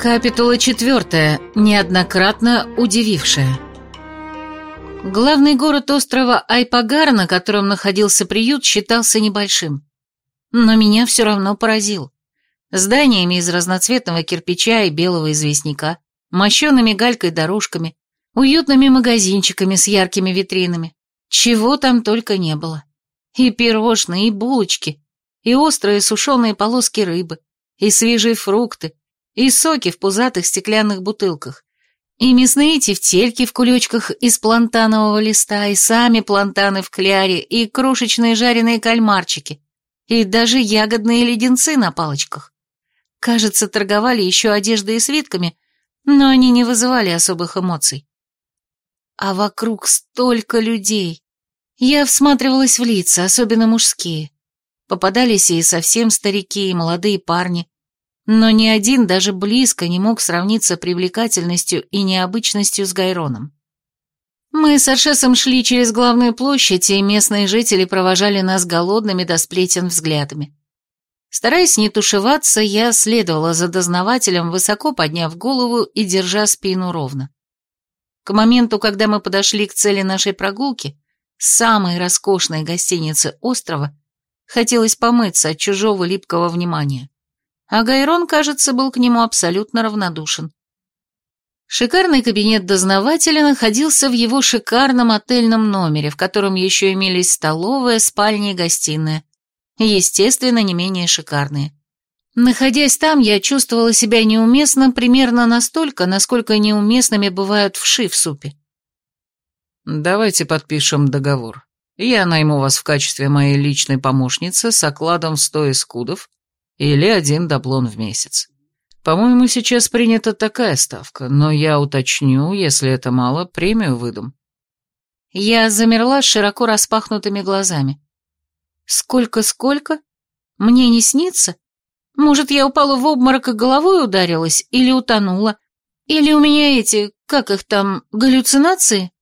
Капитула четвертая, неоднократно удивившая. Главный город острова Айпагар, на котором находился приют, считался небольшим. Но меня все равно поразил. Зданиями из разноцветного кирпича и белого известняка, мощенными галькой дорожками, уютными магазинчиками с яркими витринами. Чего там только не было. И пирожные, и булочки, и острые сушеные полоски рыбы, и свежие фрукты, и соки в пузатых стеклянных бутылках, и мясные тефтельки в кулечках из плантанового листа, и сами плантаны в кляре, и крошечные жареные кальмарчики, и даже ягодные леденцы на палочках. Кажется, торговали еще одеждой и свитками, но они не вызывали особых эмоций. А вокруг столько людей. Я всматривалась в лица, особенно мужские. Попадались и совсем старики, и молодые парни, но ни один даже близко не мог сравниться привлекательностью и необычностью с Гайроном. Мы с Аршесом шли через главную площадь, и местные жители провожали нас голодными до сплетен взглядами. Стараясь не тушеваться, я следовала за дознавателем, высоко подняв голову и держа спину ровно. К моменту, когда мы подошли к цели нашей прогулки, самой роскошной гостиницы острова, хотелось помыться от чужого липкого внимания а Гайрон, кажется, был к нему абсолютно равнодушен. Шикарный кабинет дознавателя находился в его шикарном отельном номере, в котором еще имелись столовая, спальня и гостиная. Естественно, не менее шикарные. Находясь там, я чувствовала себя неуместно примерно настолько, насколько неуместными бывают вши в супе. «Давайте подпишем договор. Я найму вас в качестве моей личной помощницы с окладом сто эскудов или один даблон в месяц. По-моему, сейчас принята такая ставка, но я уточню, если это мало, премию выдам. Я замерла с широко распахнутыми глазами. Сколько-сколько? Мне не снится? Может, я упала в обморок и головой ударилась, или утонула? Или у меня эти, как их там, галлюцинации?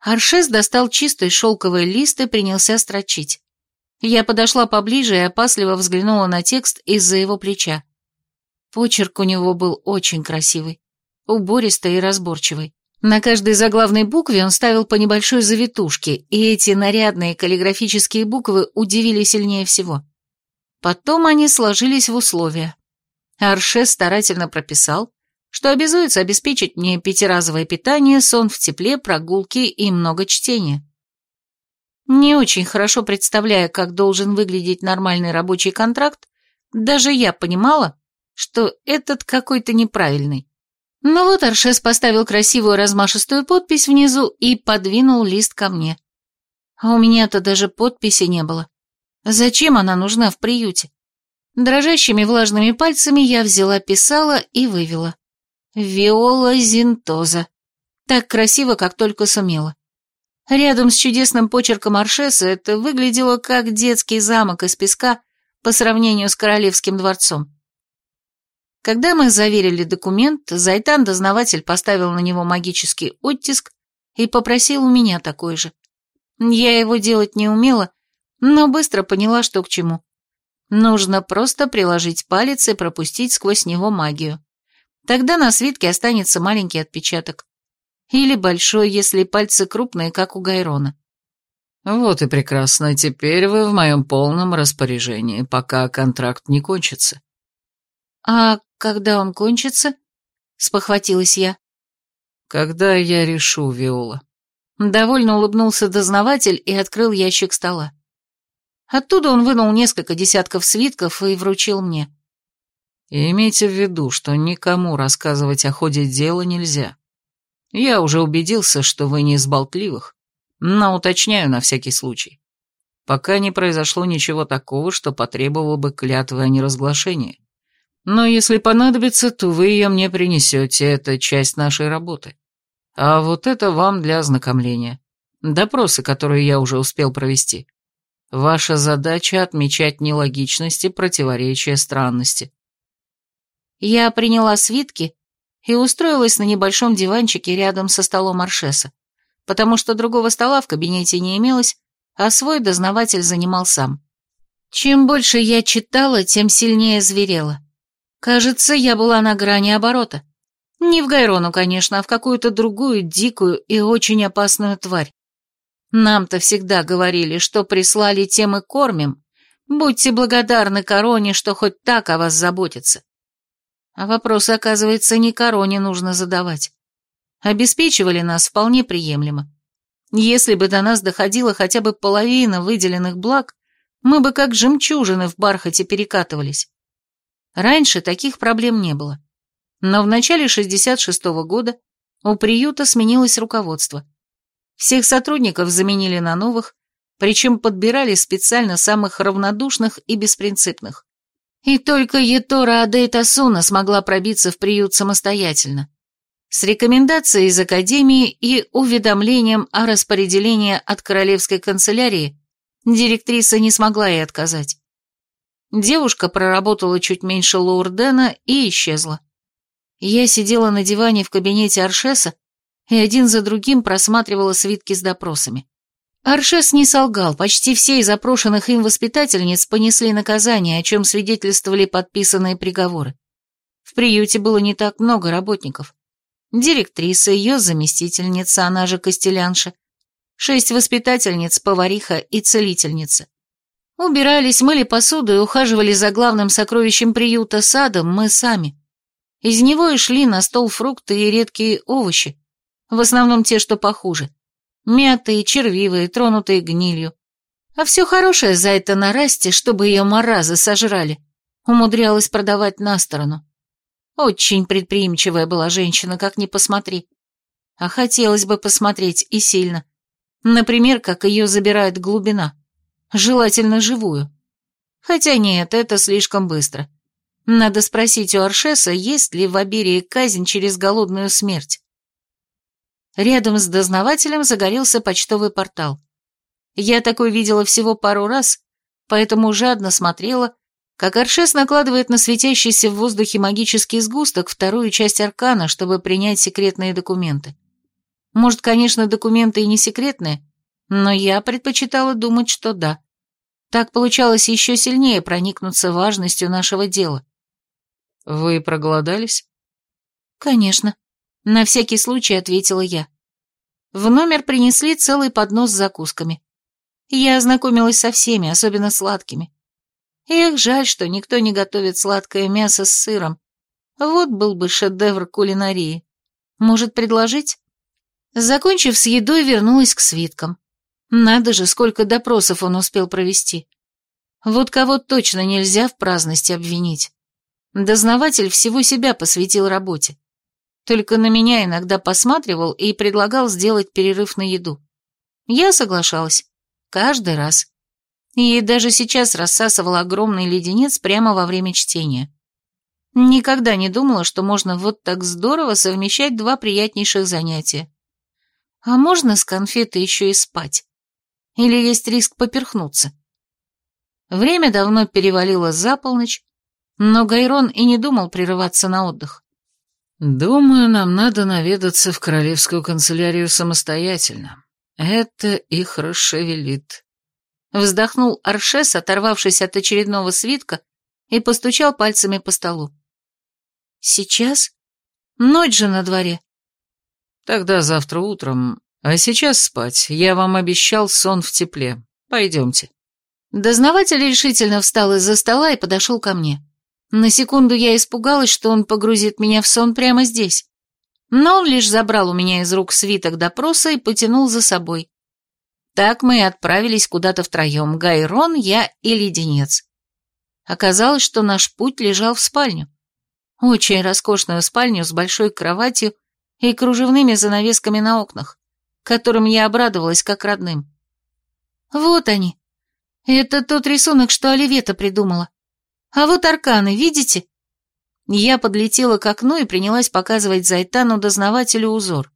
Аршес достал чистый шелковый лист и принялся строчить. Я подошла поближе и опасливо взглянула на текст из-за его плеча. Почерк у него был очень красивый, убористый и разборчивый. На каждой заглавной букве он ставил по небольшой завитушке, и эти нарядные каллиграфические буквы удивили сильнее всего. Потом они сложились в условия. Арше старательно прописал, что обязуется обеспечить мне пятиразовое питание, сон в тепле, прогулки и много чтения. Не очень хорошо представляя, как должен выглядеть нормальный рабочий контракт, даже я понимала, что этот какой-то неправильный. Но вот Аршес поставил красивую размашистую подпись внизу и подвинул лист ко мне. А у меня-то даже подписи не было. Зачем она нужна в приюте? Дрожащими влажными пальцами я взяла, писала и вывела. Виола Зинтоза. Так красиво, как только сумела. Рядом с чудесным почерком Аршеса это выглядело как детский замок из песка по сравнению с королевским дворцом. Когда мы заверили документ, Зайтан-дознаватель поставил на него магический оттиск и попросил у меня такой же. Я его делать не умела, но быстро поняла, что к чему. Нужно просто приложить палец и пропустить сквозь него магию. Тогда на свитке останется маленький отпечаток. Или большой, если пальцы крупные, как у Гайрона. Вот и прекрасно, теперь вы в моем полном распоряжении, пока контракт не кончится. А когда он кончится? Спохватилась я. Когда я решу, Виола. Довольно улыбнулся дознаватель и открыл ящик стола. Оттуда он вынул несколько десятков свитков и вручил мне. И имейте в виду, что никому рассказывать о ходе дела нельзя. Я уже убедился, что вы не из болтливых, но уточняю на всякий случай. Пока не произошло ничего такого, что потребовало бы клятвы о неразглашении. Но если понадобится, то вы ее мне принесете, это часть нашей работы. А вот это вам для ознакомления. Допросы, которые я уже успел провести. Ваша задача — отмечать нелогичности, противоречия, странности. Я приняла свитки и устроилась на небольшом диванчике рядом со столом Аршеса, потому что другого стола в кабинете не имелось, а свой дознаватель занимал сам. Чем больше я читала, тем сильнее зверела. Кажется, я была на грани оборота. Не в Гайрону, конечно, а в какую-то другую дикую и очень опасную тварь. Нам-то всегда говорили, что прислали, тем и кормим. Будьте благодарны короне, что хоть так о вас заботится. А вопросы, оказывается, не короне нужно задавать. Обеспечивали нас вполне приемлемо. Если бы до нас доходила хотя бы половина выделенных благ, мы бы как жемчужины в бархате перекатывались. Раньше таких проблем не было. Но в начале 66-го года у приюта сменилось руководство. Всех сотрудников заменили на новых, причем подбирали специально самых равнодушных и беспринципных. И только Етора Адейта Суна смогла пробиться в приют самостоятельно. С рекомендацией из Академии и уведомлением о распределении от Королевской канцелярии директриса не смогла ей отказать. Девушка проработала чуть меньше Лоурдена и исчезла. Я сидела на диване в кабинете Аршеса и один за другим просматривала свитки с допросами. Аршес не солгал, почти все из опрошенных им воспитательниц понесли наказание, о чем свидетельствовали подписанные приговоры. В приюте было не так много работников. Директриса, ее заместительница, она же Костелянша, шесть воспитательниц, повариха и целительница. Убирались, мыли посуду и ухаживали за главным сокровищем приюта садом мы сами. Из него и шли на стол фрукты и редкие овощи, в основном те, что похуже. Мятые, червивые, тронутые гнилью. А все хорошее за это на расте, чтобы ее маразы сожрали, умудрялась продавать на сторону. Очень предприимчивая была женщина, как ни посмотри. А хотелось бы посмотреть и сильно. Например, как ее забирает глубина. Желательно живую. Хотя нет, это слишком быстро. Надо спросить у Аршеса, есть ли в Аберии казнь через голодную смерть. Рядом с дознавателем загорелся почтовый портал. Я такой видела всего пару раз, поэтому жадно смотрела, как Аршес накладывает на светящийся в воздухе магический сгусток вторую часть аркана, чтобы принять секретные документы. Может, конечно, документы и не секретные, но я предпочитала думать, что да. Так получалось еще сильнее проникнуться важностью нашего дела. «Вы проголодались?» «Конечно», — на всякий случай ответила я. В номер принесли целый поднос с закусками. Я ознакомилась со всеми, особенно сладкими. Эх, жаль, что никто не готовит сладкое мясо с сыром. Вот был бы шедевр кулинарии. Может, предложить? Закончив с едой, вернулась к свиткам. Надо же, сколько допросов он успел провести. Вот кого точно нельзя в праздности обвинить. Дознаватель всего себя посвятил работе. Только на меня иногда посматривал и предлагал сделать перерыв на еду. Я соглашалась. Каждый раз. И даже сейчас рассасывала огромный леденец прямо во время чтения. Никогда не думала, что можно вот так здорово совмещать два приятнейших занятия. А можно с конфеты еще и спать? Или есть риск поперхнуться? Время давно перевалило за полночь, но Гайрон и не думал прерываться на отдых. «Думаю, нам надо наведаться в королевскую канцелярию самостоятельно. Это их расшевелит». Вздохнул Аршес, оторвавшись от очередного свитка, и постучал пальцами по столу. «Сейчас? Ночь же на дворе». Тогда завтра утром. А сейчас спать. Я вам обещал сон в тепле. Пойдемте. Дознаватель решительно встал из-за стола и подошел ко мне. На секунду я испугалась, что он погрузит меня в сон прямо здесь. Но он лишь забрал у меня из рук свиток допроса и потянул за собой. Так мы и отправились куда-то втроем, Гайрон, я и Леденец. Оказалось, что наш путь лежал в спальню. Очень роскошную спальню с большой кроватью и кружевными занавесками на окнах, которым я обрадовалась как родным. Вот они. Это тот рисунок, что Оливета придумала. А вот арканы, видите? Я подлетела к окну и принялась показывать Зайтану дознавателю узор.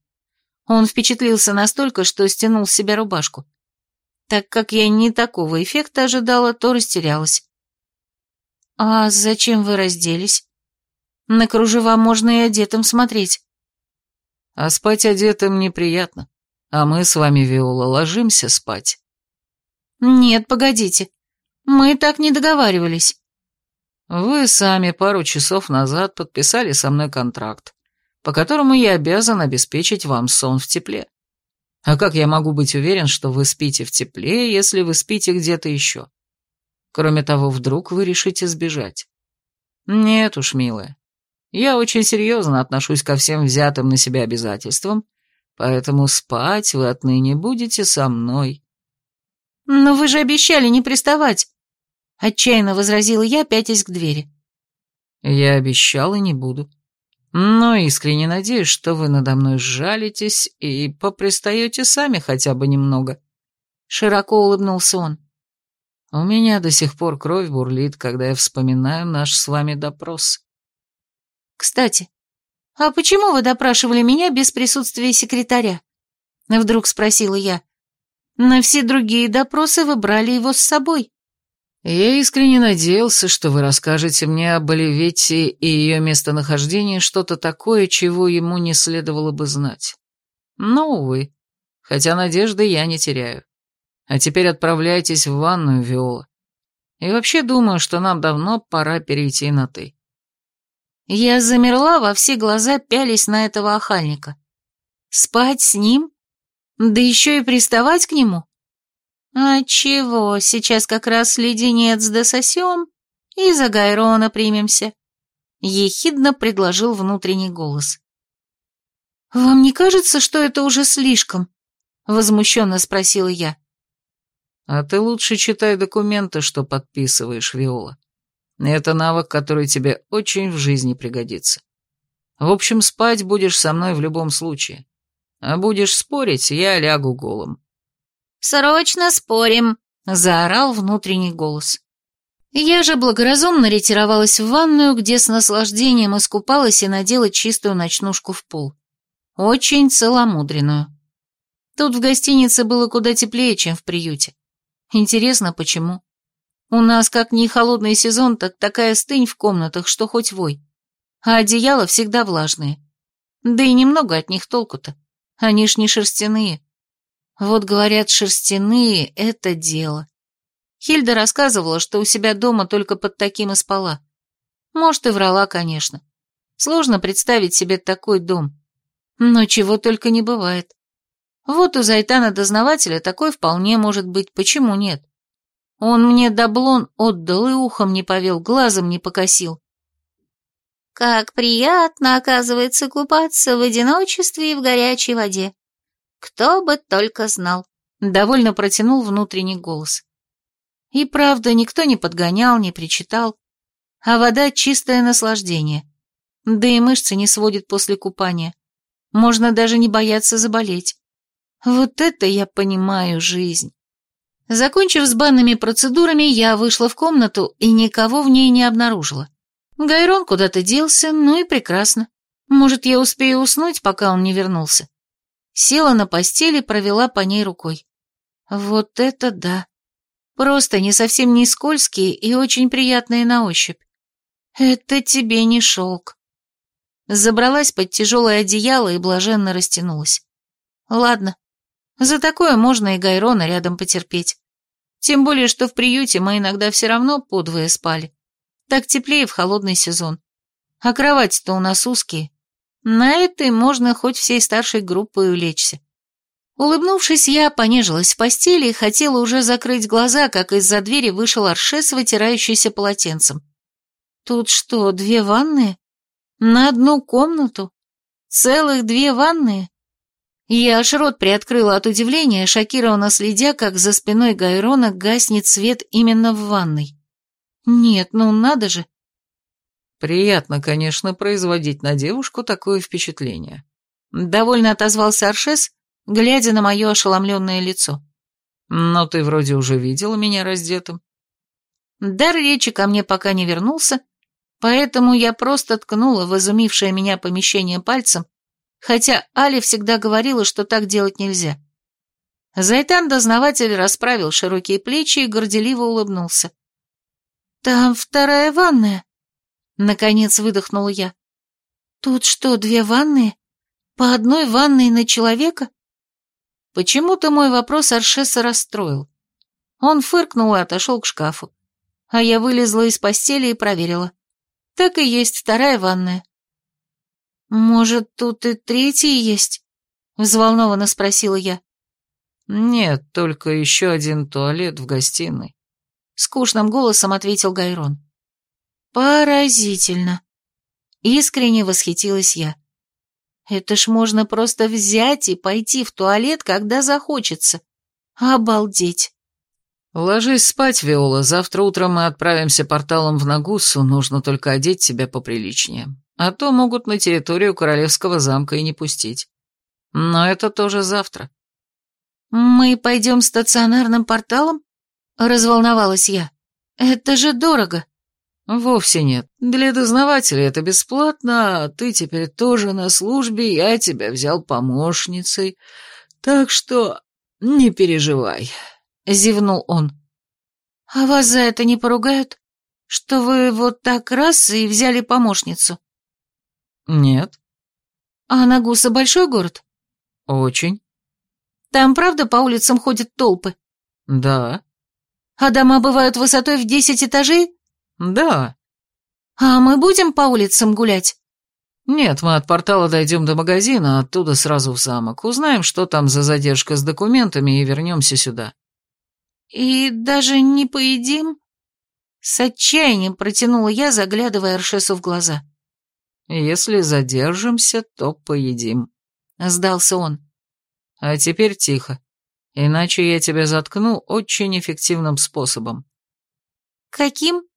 Он впечатлился настолько, что стянул с себя рубашку. Так как я не такого эффекта ожидала, то растерялась. «А зачем вы разделись? На кружева можно и одетым смотреть». А спать одетым неприятно. А мы с вами, Виола, ложимся спать. Нет, погодите. Мы так не договаривались. Вы сами пару часов назад подписали со мной контракт, по которому я обязан обеспечить вам сон в тепле. А как я могу быть уверен, что вы спите в тепле, если вы спите где-то еще? Кроме того, вдруг вы решите сбежать. Нет уж, милая. Я очень серьезно отношусь ко всем взятым на себя обязательствам, поэтому спать вы отныне будете со мной. Но вы же обещали не приставать, отчаянно возразила я, пятясь к двери. Я обещал и не буду. Но искренне надеюсь, что вы надо мной сжалитесь и попристаете сами хотя бы немного. Широко улыбнулся он. У меня до сих пор кровь бурлит, когда я вспоминаю наш с вами допрос. Кстати, а почему вы допрашивали меня без присутствия секретаря? Вдруг спросила я. На все другие допросы вы брали его с собой. Я искренне надеялся, что вы расскажете мне об Оливете и ее местонахождении что-то такое, чего ему не следовало бы знать. Но, увы, хотя надежды я не теряю. А теперь отправляйтесь в ванную, Виола. И вообще думаю, что нам давно пора перейти на «ты». Я замерла во все глаза, пялись на этого охальника. Спать с ним? Да еще и приставать к нему? А чего, сейчас как раз леденец дососем и за Гайрона примемся. Ехидно предложил внутренний голос. «Вам не кажется, что это уже слишком?» Возмущенно спросила я. А ты лучше читай документы, что подписываешь, Виола. Это навык, который тебе очень в жизни пригодится. В общем, спать будешь со мной в любом случае. А будешь спорить, я лягу голым. «Срочно спорим!» — заорал внутренний голос. Я же благоразумно ретировалась в ванную, где с наслаждением искупалась и надела чистую ночнушку в пол. Очень целомудренную. Тут в гостинице было куда теплее, чем в приюте. Интересно, почему? У нас как не холодный сезон, так такая стынь в комнатах, что хоть вой. А одеяла всегда влажные. Да и немного от них толку-то. Они ж не шерстяные. Вот говорят, шерстяные — это дело. Хильда рассказывала, что у себя дома только под таким и спала. Может, и врала, конечно. Сложно представить себе такой дом. Но чего только не бывает. Вот у Зайтана-дознавателя такой вполне может быть, почему нет? Он мне доблон отдал и ухом не повел, глазом не покосил. Как приятно, оказывается, купаться в одиночестве и в горячей воде. Кто бы только знал. Довольно протянул внутренний голос. И правда, никто не подгонял, не причитал. А вода — чистое наслаждение. Да и мышцы не сводит после купания. Можно даже не бояться заболеть. Вот это я понимаю жизнь. Закончив с банными процедурами, я вышла в комнату и никого в ней не обнаружила. Гайрон куда-то делся, ну и прекрасно. Может, я успею уснуть, пока он не вернулся. Села на постели, провела по ней рукой. Вот это да. Просто не совсем не скользкие и очень приятные на ощупь. Это тебе не шелк. Забралась под тяжелое одеяло и блаженно растянулась. Ладно, за такое можно и Гайрона рядом потерпеть. Тем более, что в приюте мы иногда все равно подвое спали. Так теплее в холодный сезон. А кровати-то у нас узкие. На этой можно хоть всей старшей группой улечься. Улыбнувшись, я понежилась в постели и хотела уже закрыть глаза, как из-за двери вышел Аршес, вытирающийся полотенцем. Тут что, две ванные? На одну комнату? Целых две ванные? Я аж рот приоткрыла от удивления, шокированно следя, как за спиной Гайрона гаснет свет именно в ванной. Нет, ну надо же. Приятно, конечно, производить на девушку такое впечатление. Довольно отозвался Аршес, глядя на мое ошеломленное лицо. Но ты вроде уже видела меня раздетым. Дар речи ко мне пока не вернулся, поэтому я просто ткнула в изумившее меня помещение пальцем хотя Али всегда говорила, что так делать нельзя. Зайтан-дознаватель расправил широкие плечи и горделиво улыбнулся. «Там вторая ванная», — наконец выдохнула я. «Тут что, две ванные? По одной ванной на человека?» Почему-то мой вопрос Аршеса расстроил. Он фыркнул и отошел к шкафу. а я вылезла из постели и проверила. Так и есть вторая ванная. «Может, тут и третий есть?» — взволнованно спросила я. «Нет, только еще один туалет в гостиной», — скучным голосом ответил Гайрон. «Поразительно!» Искренне восхитилась я. «Это ж можно просто взять и пойти в туалет, когда захочется. Обалдеть!» «Ложись спать, Виола, завтра утром мы отправимся порталом в Нагусу, нужно только одеть тебя поприличнее а то могут на территорию королевского замка и не пустить. Но это тоже завтра. «Мы пойдем стационарным порталом?» — разволновалась я. «Это же дорого». «Вовсе нет. Для дознавателей это бесплатно, а ты теперь тоже на службе, я тебя взял помощницей. Так что не переживай», — зевнул он. «А вас за это не поругают? Что вы вот так раз и взяли помощницу?» «Нет». «А Нагуса большой город?» «Очень». «Там правда по улицам ходят толпы?» «Да». «А дома бывают высотой в десять этажей?» «Да». «А мы будем по улицам гулять?» «Нет, мы от портала дойдем до магазина, оттуда сразу в замок. Узнаем, что там за задержка с документами, и вернемся сюда». «И даже не поедим?» С отчаянием протянула я, заглядывая Аршесу в глаза. Если задержимся, то поедим», — сдался он. «А теперь тихо, иначе я тебя заткну очень эффективным способом». «Каким?» —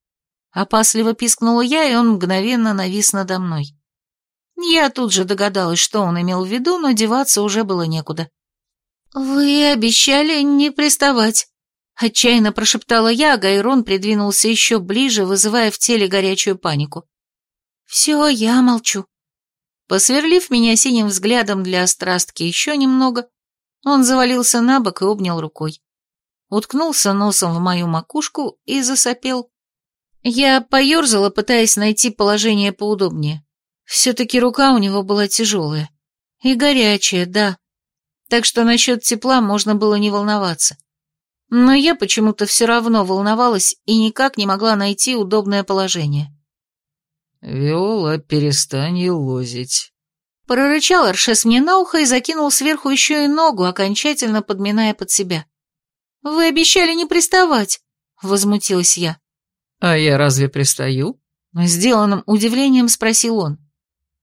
опасливо пискнула я, и он мгновенно навис надо мной. Я тут же догадалась, что он имел в виду, но деваться уже было некуда. «Вы обещали не приставать», — отчаянно прошептала я, а Гайрон придвинулся еще ближе, вызывая в теле горячую панику. «Все, я молчу». Посверлив меня синим взглядом для острастки еще немного, он завалился на бок и обнял рукой. Уткнулся носом в мою макушку и засопел. Я поерзала, пытаясь найти положение поудобнее. Все-таки рука у него была тяжелая. И горячая, да. Так что насчет тепла можно было не волноваться. Но я почему-то все равно волновалась и никак не могла найти удобное положение. «Виола, перестань елозить». Прорычал Аршес мне на ухо и закинул сверху еще и ногу, окончательно подминая под себя. «Вы обещали не приставать», — возмутилась я. «А я разве пристаю?» — сделанным удивлением спросил он.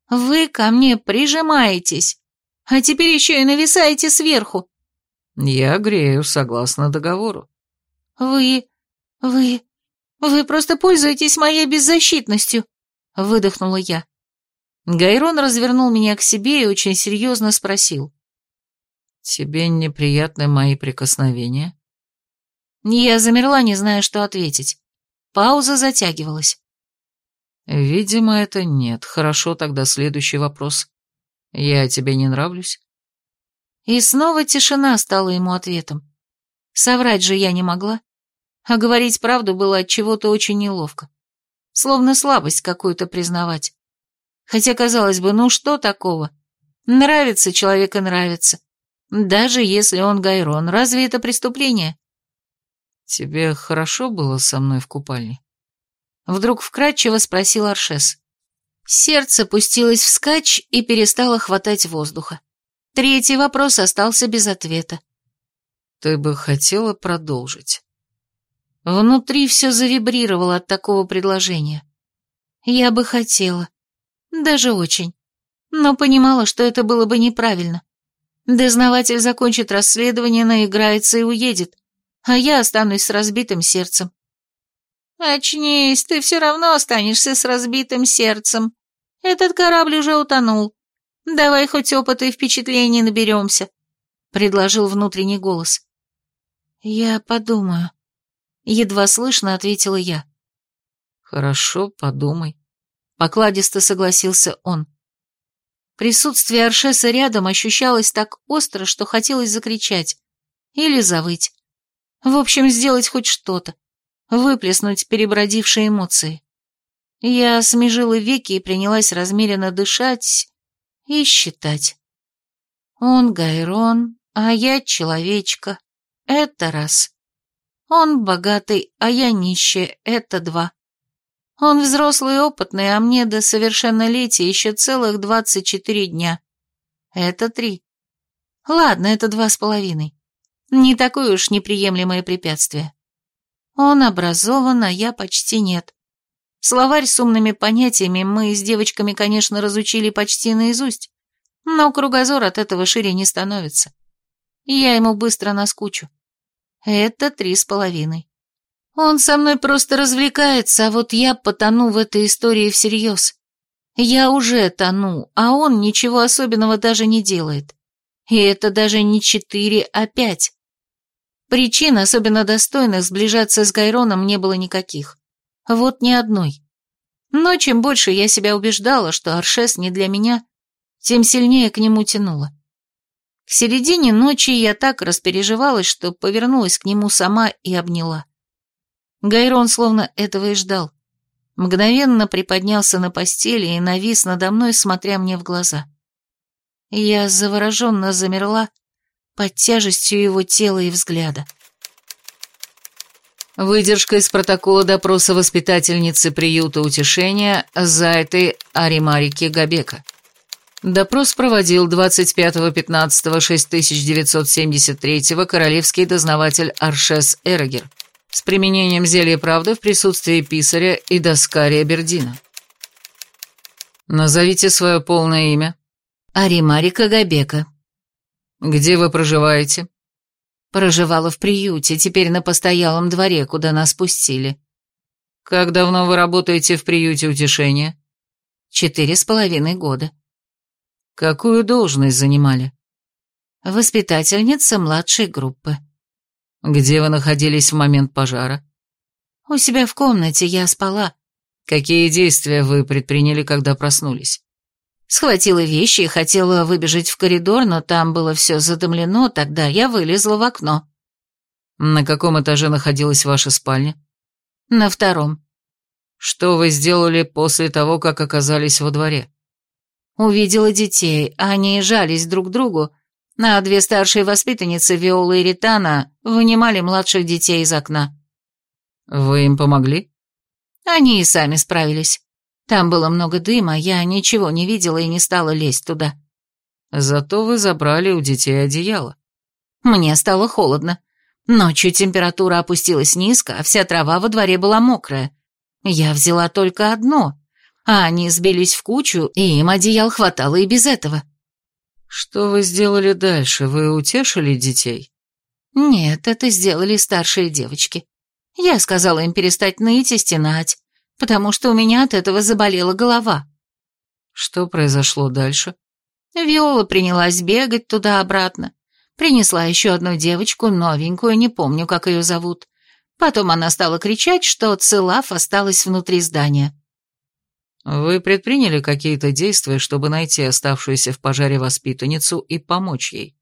«Вы ко мне прижимаетесь, а теперь еще и нависаете сверху». «Я грею, согласно договору». «Вы... вы... вы просто пользуетесь моей беззащитностью», выдохнула я. Гайрон развернул меня к себе и очень серьезно спросил. «Тебе неприятны мои прикосновения?» Я замерла, не зная, что ответить. Пауза затягивалась. «Видимо, это нет. Хорошо, тогда следующий вопрос. Я тебе не нравлюсь?» И снова тишина стала ему ответом. Соврать же я не могла, а говорить правду было от чего-то очень неловко словно слабость какую-то признавать. Хотя, казалось бы, ну что такого? Нравится человек и нравится. Даже если он Гайрон, разве это преступление? Тебе хорошо было со мной в купальне? Вдруг вкратчиво спросил Аршес. Сердце пустилось вскачь и перестало хватать воздуха. Третий вопрос остался без ответа. Ты бы хотела продолжить? Внутри все завибрировало от такого предложения. Я бы хотела. Даже очень. Но понимала, что это было бы неправильно. Дознаватель закончит расследование, наиграется и уедет, а я останусь с разбитым сердцем. «Очнись, ты все равно останешься с разбитым сердцем. Этот корабль уже утонул. Давай хоть опыта и впечатлений наберемся», — предложил внутренний голос. «Я подумаю», Едва слышно ответила я. «Хорошо, подумай», — покладисто согласился он. Присутствие Аршеса рядом ощущалось так остро, что хотелось закричать или завыть. В общем, сделать хоть что-то, выплеснуть перебродившие эмоции. Я смежила веки и принялась размеренно дышать и считать. Он Гайрон, а я человечка. Это раз. Он богатый, а я нищая, это два. Он взрослый и опытный, а мне до совершеннолетия еще целых двадцать четыре дня. Это три. Ладно, это два с половиной. Не такое уж неприемлемое препятствие. Он образован, а я почти нет. Словарь с умными понятиями мы с девочками, конечно, разучили почти наизусть, но кругозор от этого шире не становится. Я ему быстро наскучу. Это три с половиной. Он со мной просто развлекается, а вот я потону в этой истории всерьез. Я уже тону, а он ничего особенного даже не делает. И это даже не четыре, а пять. Причин, особенно достойных, сближаться с Гайроном не было никаких. Вот ни одной. Но чем больше я себя убеждала, что Аршес не для меня, тем сильнее к нему тянуло. К середине ночи я так распереживалась, что повернулась к нему сама и обняла. Гайрон словно этого и ждал. Мгновенно приподнялся на постели и навис надо мной, смотря мне в глаза. Я завороженно замерла под тяжестью его тела и взгляда. Выдержка из протокола допроса воспитательницы приюта утешения Зайты Аримарики Габека. Допрос проводил 25.15.6973 королевский дознаватель Аршес Эрогер с применением зелья правды в присутствии писаря и доскария Бердина. Назовите свое полное имя. Аримарика Габека. Где вы проживаете? Проживала в приюте, теперь на постоялом дворе, куда нас пустили. Как давно вы работаете в приюте утешения? Четыре с половиной года. Какую должность занимали? Воспитательница младшей группы. Где вы находились в момент пожара? У себя в комнате, я спала. Какие действия вы предприняли, когда проснулись? Схватила вещи и хотела выбежать в коридор, но там было все задымлено, тогда я вылезла в окно. На каком этаже находилась ваша спальня? На втором. Что вы сделали после того, как оказались во дворе? Увидела детей, они жались друг к другу, а две старшие воспитанницы, Виола и Ритана, вынимали младших детей из окна. Вы им помогли? Они и сами справились. Там было много дыма, я ничего не видела и не стала лезть туда. Зато вы забрали у детей одеяло. Мне стало холодно. Ночью температура опустилась низко, а вся трава во дворе была мокрая. Я взяла только одно, а они сбились в кучу, и им одеял хватало и без этого. Что вы сделали дальше? Вы утешили детей? Нет, это сделали старшие девочки. Я сказала им перестать ныть и стенать, потому что у меня от этого заболела голова. Что произошло дальше? Виола принялась бегать туда-обратно. Принесла еще одну девочку, новенькую, не помню, как ее зовут. Потом она стала кричать, что Целав осталась внутри здания. Вы предприняли какие-то действия, чтобы найти оставшуюся в пожаре воспитанницу и помочь ей?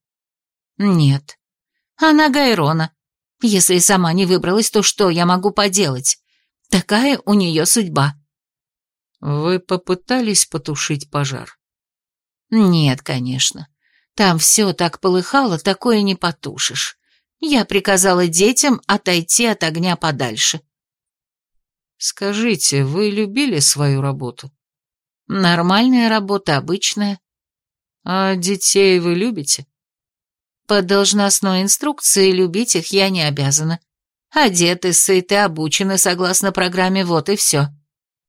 Нет. Она Гайрона. Если сама не выбралась, то что я могу поделать? Такая у нее судьба. Вы попытались потушить пожар? Нет, конечно. Там все так полыхало, такое не потушишь. Я приказала детям отойти от огня подальше. Скажите, вы любили свою работу? Нормальная работа, обычная. А детей вы любите? По должностной инструкции любить их я не обязана. Одеты, сыты, обучены согласно программе, вот и все.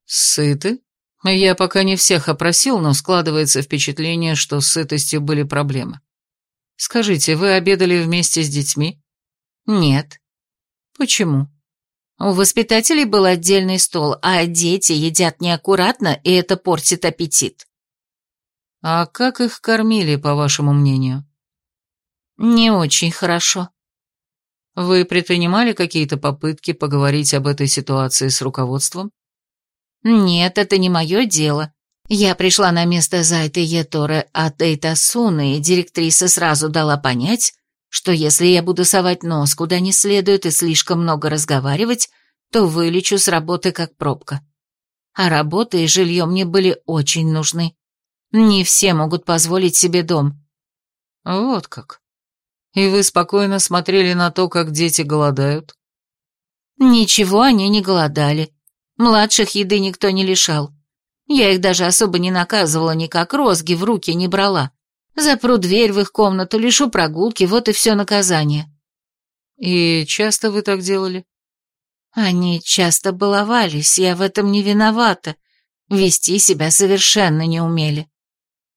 Сыты? Я пока не всех опросил, но складывается впечатление, что с сытостью были проблемы. Скажите, вы обедали вместе с детьми? Нет. Почему? У воспитателей был отдельный стол, а дети едят неаккуратно, и это портит аппетит. А как их кормили, по вашему мнению? Не очень хорошо. Вы предпринимали какие-то попытки поговорить об этой ситуации с руководством? Нет, это не мое дело. Я пришла на место Зайты Еторы от Эйтасуны, и директриса сразу дала понять, что если я буду совать нос куда не следует и слишком много разговаривать, то вылечу с работы как пробка. А работа и жилье мне были очень нужны. Не все могут позволить себе дом. Вот как. И вы спокойно смотрели на то, как дети голодают? Ничего они не голодали. Младших еды никто не лишал. Я их даже особо не наказывала никак, розги в руки не брала. Запру дверь в их комнату, лишу прогулки, вот и все наказание. И часто вы так делали? Они часто баловались, я в этом не виновата. Вести себя совершенно не умели.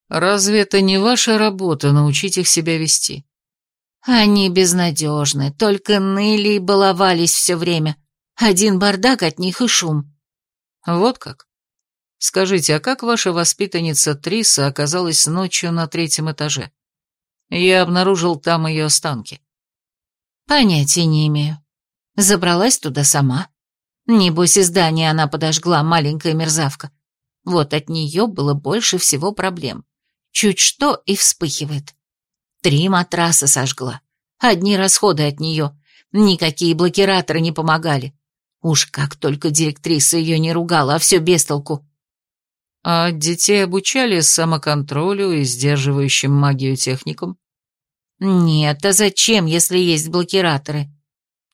Разве это не ваша работа научить их себя вести? Они безнадежны, только ныли и баловались все время. Один бардак от них и шум. Вот как? Скажите, а как ваша воспитанница Триса оказалась ночью на третьем этаже? Я обнаружил там ее останки. Понятия не имею. Забралась туда сама. Небось, из здания она подожгла, маленькая мерзавка. Вот от нее было больше всего проблем. Чуть что и вспыхивает. Три матраса сожгла. Одни расходы от нее. Никакие блокираторы не помогали. Уж как только директриса ее не ругала, а все без толку. А детей обучали самоконтролю и сдерживающим магию техникам? Нет, а зачем, если есть блокираторы?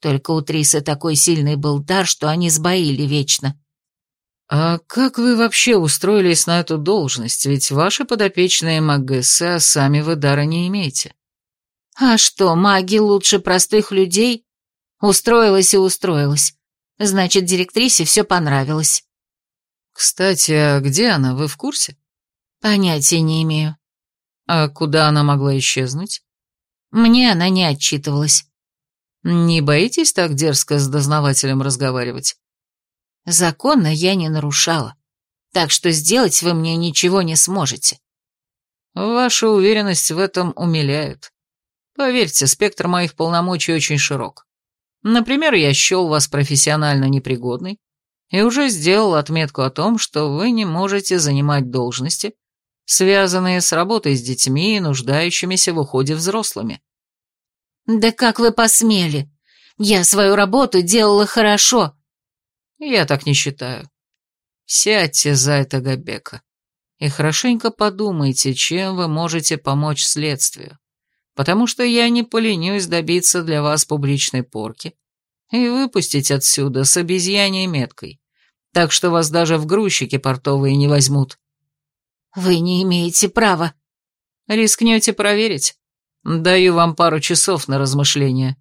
Только у Трисы такой сильный был дар, что они сбоили вечно. А как вы вообще устроились на эту должность? Ведь ваши подопечные магессы, а сами вы дара не имеете. А что, маги лучше простых людей? Устроилась и устроилась. Значит, директрисе все понравилось. Кстати, а где она, вы в курсе? Понятия не имею. А куда она могла исчезнуть? Мне она не отчитывалась. Не боитесь так дерзко с дознавателем разговаривать? Закона я не нарушала, так что сделать вы мне ничего не сможете. Ваша уверенность в этом умиляет. Поверьте, спектр моих полномочий очень широк. Например, я счел вас профессионально непригодной и уже сделал отметку о том, что вы не можете занимать должности, связанные с работой с детьми и нуждающимися в уходе взрослыми. «Да как вы посмели? Я свою работу делала хорошо». «Я так не считаю. Сядьте за это, Габека, и хорошенько подумайте, чем вы можете помочь следствию, потому что я не поленюсь добиться для вас публичной порки и выпустить отсюда с обезьяней меткой, так что вас даже в грузчики портовые не возьмут». «Вы не имеете права». «Рискнете проверить?» Даю вам пару часов на размышление.